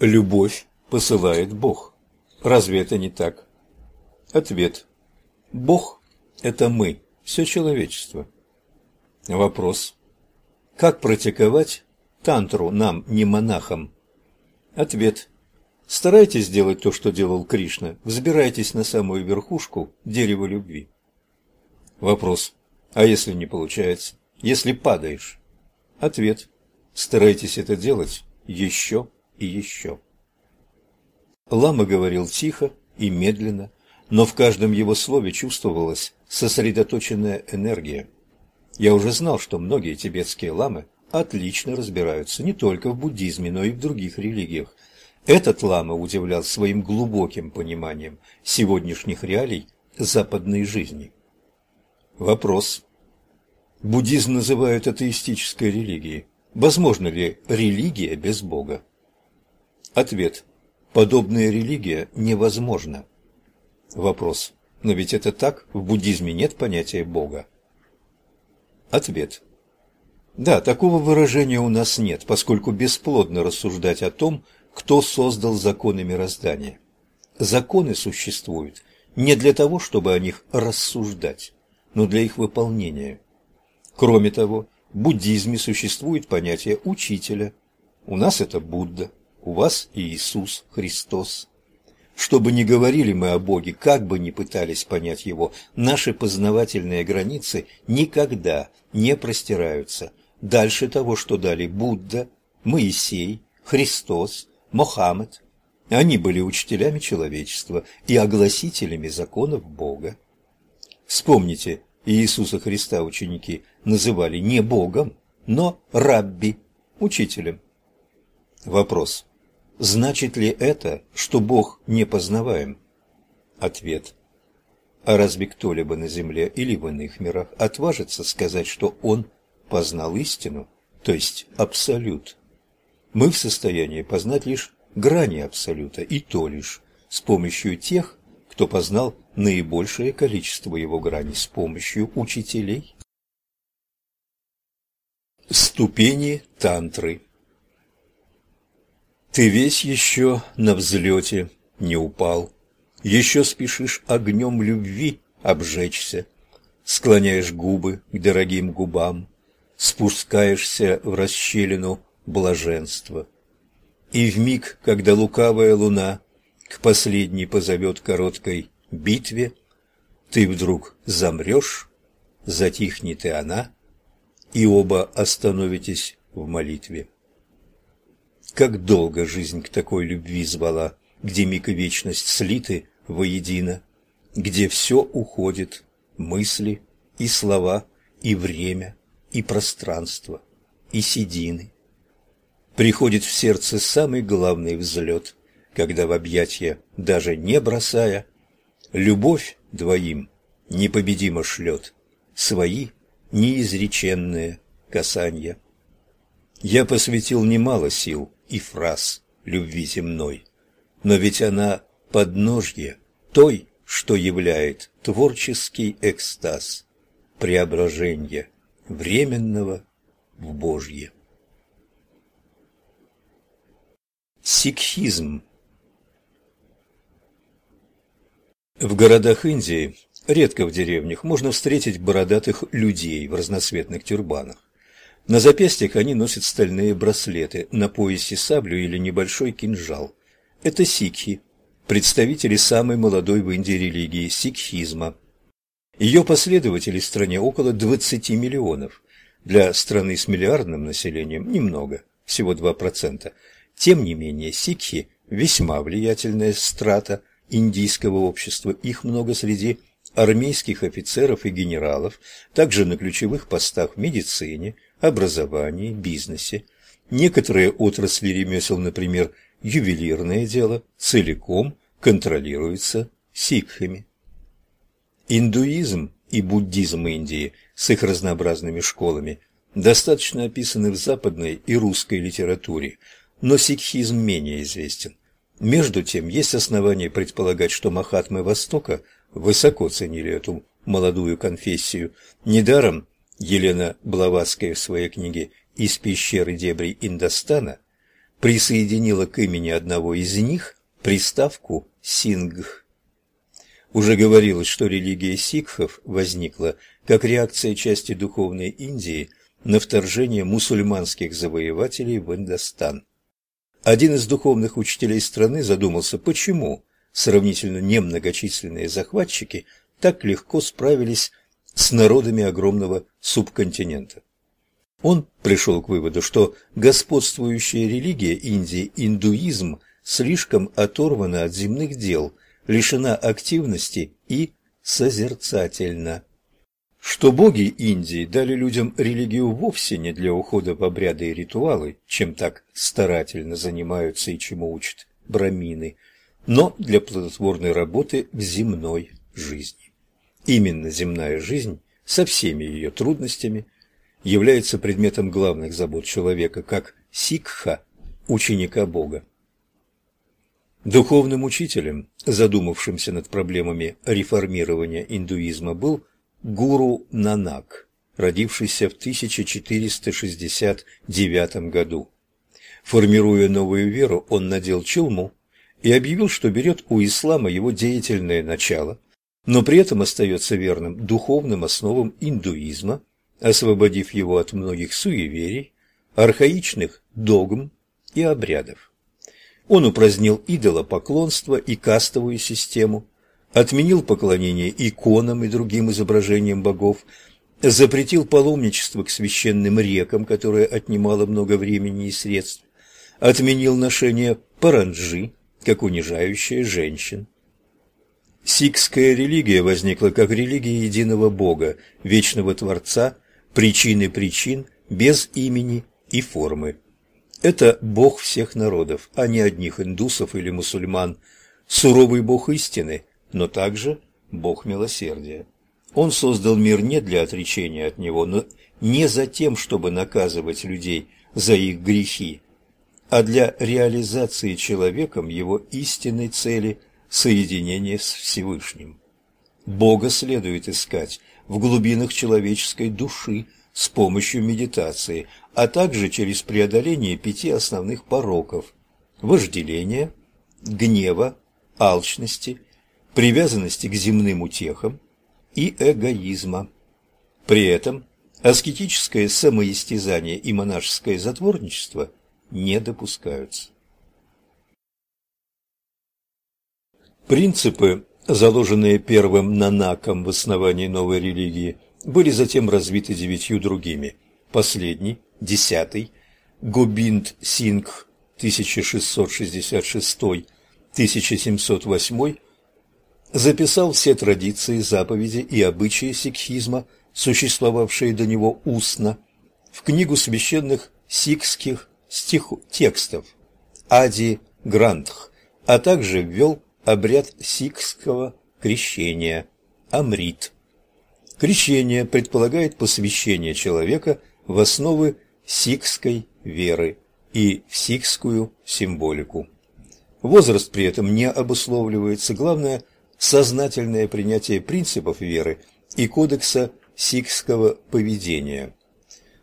Любовь посылает Бог. Разве это не так? Ответ. Бог – это мы, все человечество. Вопрос. Как практиковать тантру нам, не монахам? Ответ. Старайтесь сделать то, что делал Кришна. Взбирайтесь на самую верхушку дерева любви. Вопрос. А если не получается? Если падаешь? Ответ. Старайтесь это делать еще и еще. Лама говорил тихо и медленно, но в каждом его слове чувствовалась сосредоточенная энергия. Я уже знал, что многие тибетские ламы отлично разбираются не только в буддизме, но и в других религиях. Этот лама удивлял своим глубоким пониманием сегодняшних реалий западной жизни. Вопрос. Буддизм называют атеистической религией. Возможно ли религия без Бога? Ответ. Подобная религия невозможна. Вопрос. Но ведь это так, в буддизме нет понятия Бога. Ответ. Да, такого выражения у нас нет, поскольку бесплодно рассуждать о том, кто создал законы мироздания. Законы существуют не для того, чтобы о них рассуждать, но для их выполнения. Кроме того, в буддизме существует понятие учителя. У нас это Будда, у вас Иисус Христос. Что бы ни говорили мы о Боге, как бы ни пытались понять Его, наши познавательные границы никогда не простираются дальше того, что дали Будда, Моисей, Христос, Мохаммед. Они были учителями человечества и огласителями законов Бога. Вспомните, Иисуса Христа ученики называли не Богом, но Рабби, учителем. Вопрос. Значит ли это, что Бог не познаваем? Ответ. А разве кто-либо на земле или в иных мирах отважится сказать, что он познал истину, то есть абсолют? Мы в состоянии познать лишь грани абсолюта, и то лишь с помощью тех, кто познал наибольшее количество его граней с помощью учителей. Ступени тантры Ты весь еще на взлете не упал, Еще спешишь огнем любви обжечься, Склоняешь губы к дорогим губам, Спускаешься в расщелину блаженства. И в миг, когда лукавая луна К последней позовет короткой битве, Ты вдруг замрешь, затихнет и она, И оба остановитесь в молитве. Как долго жизнь к такой любви звала, Где миг и вечность слиты воедино, Где все уходит, мысли и слова, И время, и пространство, и седины. Приходит в сердце самый главный взлет, Когда в объятья, даже не бросая, Любовь двоим непобедимо шлет Свои неизреченные касания. Я посвятил немало сил и фраз любви земной, но ведь она подножье той, что являет творческий экстаз, преображение временного в Божье. Сикхизм В городах Индии, редко в деревнях, можно встретить бородатых людей в разноцветных тюрбанах. На запястьях они носят стальные браслеты, на поясе саблю или небольшой кинжал. Это сикхи, представители самой молодой в Индии религии – сикхизма. Ее последователей в стране около 20 миллионов. Для страны с миллиардным населением немного, всего 2%. Тем не менее, сикхи – весьма влиятельная страта индийского общества. Их много среди армейских офицеров и генералов, также на ключевых постах в медицине – образовании, бизнесе. Некоторые отрасли ремесел, например, ювелирное дело, целиком контролируются сикхами. Индуизм и буддизм Индии с их разнообразными школами достаточно описаны в западной и русской литературе, но сикхизм менее известен. Между тем, есть основания предполагать, что махатмы Востока высоко ценили эту молодую конфессию. Недаром Елена Блаватская в своей книге «Из пещеры дебрей Индостана» присоединила к имени одного из них приставку «сингх». Уже говорилось, что религия сикхов возникла как реакция части духовной Индии на вторжение мусульманских завоевателей в Индостан. Один из духовных учителей страны задумался, почему сравнительно немногочисленные захватчики так легко справились с народами огромного субконтинента. Он пришел к выводу, что господствующая религия Индии, индуизм, слишком оторвана от земных дел, лишена активности и созерцательна. Что боги Индии дали людям религию вовсе не для ухода в обряды и ритуалы, чем так старательно занимаются и чему учат брамины, но для плодотворной работы в земной жизни. Именно земная жизнь со всеми ее трудностями является предметом главных забот человека, как сикха, ученика Бога. Духовным учителем, задумавшимся над проблемами реформирования индуизма, был гуру Нанак, родившийся в 1469 году. Формируя новую веру, он надел челму и объявил, что берет у ислама его деятельное начало, но при этом остается верным духовным основам индуизма, освободив его от многих суеверий, архаичных догм и обрядов. Он упразднил идолопоклонство и кастовую систему, отменил поклонение иконам и другим изображениям богов, запретил паломничество к священным рекам, которое отнимало много времени и средств, отменил ношение паранджи, как унижающее женщин. Сикская религия возникла как религия единого Бога, вечного Творца, причины причин, без имени и формы. Это Бог всех народов, а не одних индусов или мусульман, суровый Бог истины, но также Бог милосердия. Он создал мир не для отречения от Него, но не за тем, чтобы наказывать людей за их грехи, а для реализации человеком его истинной цели – соединения с Всевышним. Бога следует искать в глубинах человеческой души с помощью медитации, а также через преодоление пяти основных пороков – вожделения, гнева, алчности, привязанности к земным утехам и эгоизма. При этом аскетическое самоистязание и монашеское затворничество не допускаются. Принципы, заложенные первым нанаком в основании новой религии, были затем развиты девятью другими. Последний, десятый, Гобинд Сингх 1666-1708 записал все традиции, заповеди и обычаи сикхизма, существовавшие до него устно, в книгу священных сикхских стиху, текстов Ади Грантх, а также ввел обряд сикхского крещения Амрит. Крещение предполагает посвящение человека в основы сикхской веры и в сикхскую символику. Возраст при этом не обусловливается, главное – сознательное принятие принципов веры и кодекса сикхского поведения.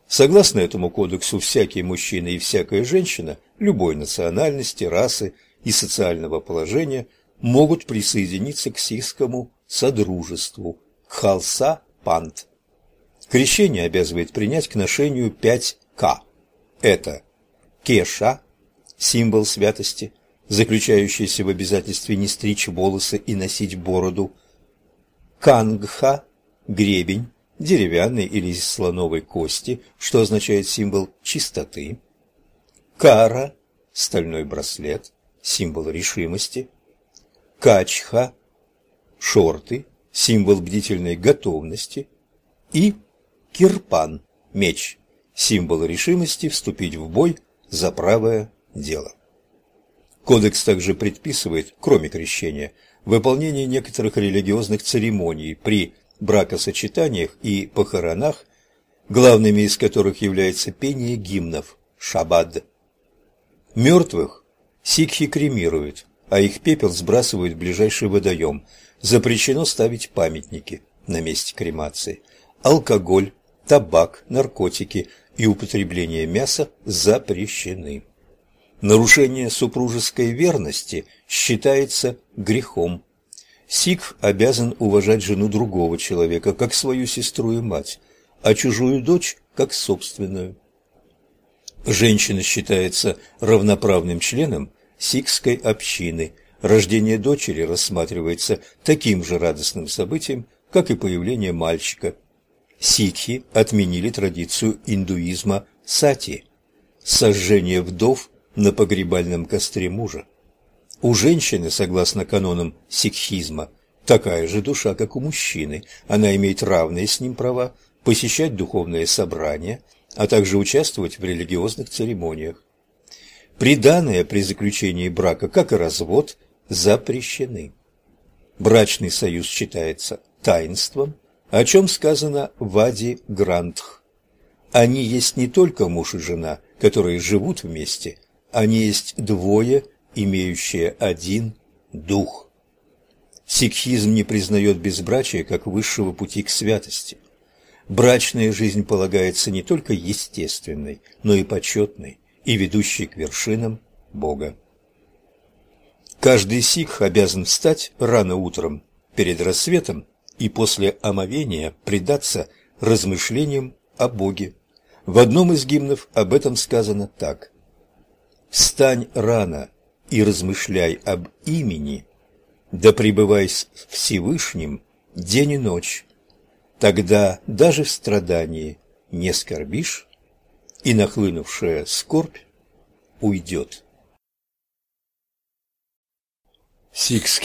Согласно этому кодексу, всякий мужчина и всякая женщина любой национальности, расы и социального положения могут присоединиться к сикхскому содружеству Кхалса Пант. Крещение обязывает принять к ношению 5 К. Это Кеша, символ святости, заключающийся в обязательстве не стричь волосы и носить бороду, Кангха, гребень, деревянной или из слоновой кости, что означает символ чистоты, Кара, стальной браслет, символ решимости, Качха, шорты, символ бдительной готовности, и Кирпан, меч, символ решимости вступить в бой за правое дело. Кодекс также предписывает, кроме крещения, выполнение некоторых религиозных церемоний при бракосочетаниях и похоронах, главными из которых является пение гимнов шаббад. Мертвых сикхи кремируют, а их пепел сбрасывают в ближайший водоем. Запрещено ставить памятники на месте кремации. Алкоголь, табак, наркотики и употребление мяса запрещены. Нарушение супружеской верности считается грехом. Сикх обязан уважать жену другого человека, как свою сестру и мать, а чужую дочь – как собственную. Женщина считается равноправным членом сикхской общины. Рождение дочери рассматривается таким же радостным событием, как и появление мальчика. Сикхи отменили традицию индуизма сати – сожжение вдов на погребальном костре мужа. У женщины, согласно канонам сикхизма, такая же душа, как у мужчины. Она имеет равные с ним права посещать духовные собрания, а также участвовать в религиозных церемониях. Приданные при заключении брака, как и развод, запрещены. Брачный союз считается таинством, о чем сказано в Ади Грантх. Они есть не только муж и жена, которые живут вместе, они есть двое имеющие один дух. Сикхизм не признает безбрачие как высшего пути к святости. Брачная жизнь полагается не только естественной, но и почетной и ведущей к вершинам Бога. Каждый сикх обязан встать рано утром перед рассветом и после омовения предаться размышлениям о Боге. В одном из гимнов об этом сказано так. «Встань рано, и размышляй об имени, да пребывай с Всевышним день и ночь. Тогда даже в страдании не скорбишь, и нахлынувшая скорбь уйдет. Сикский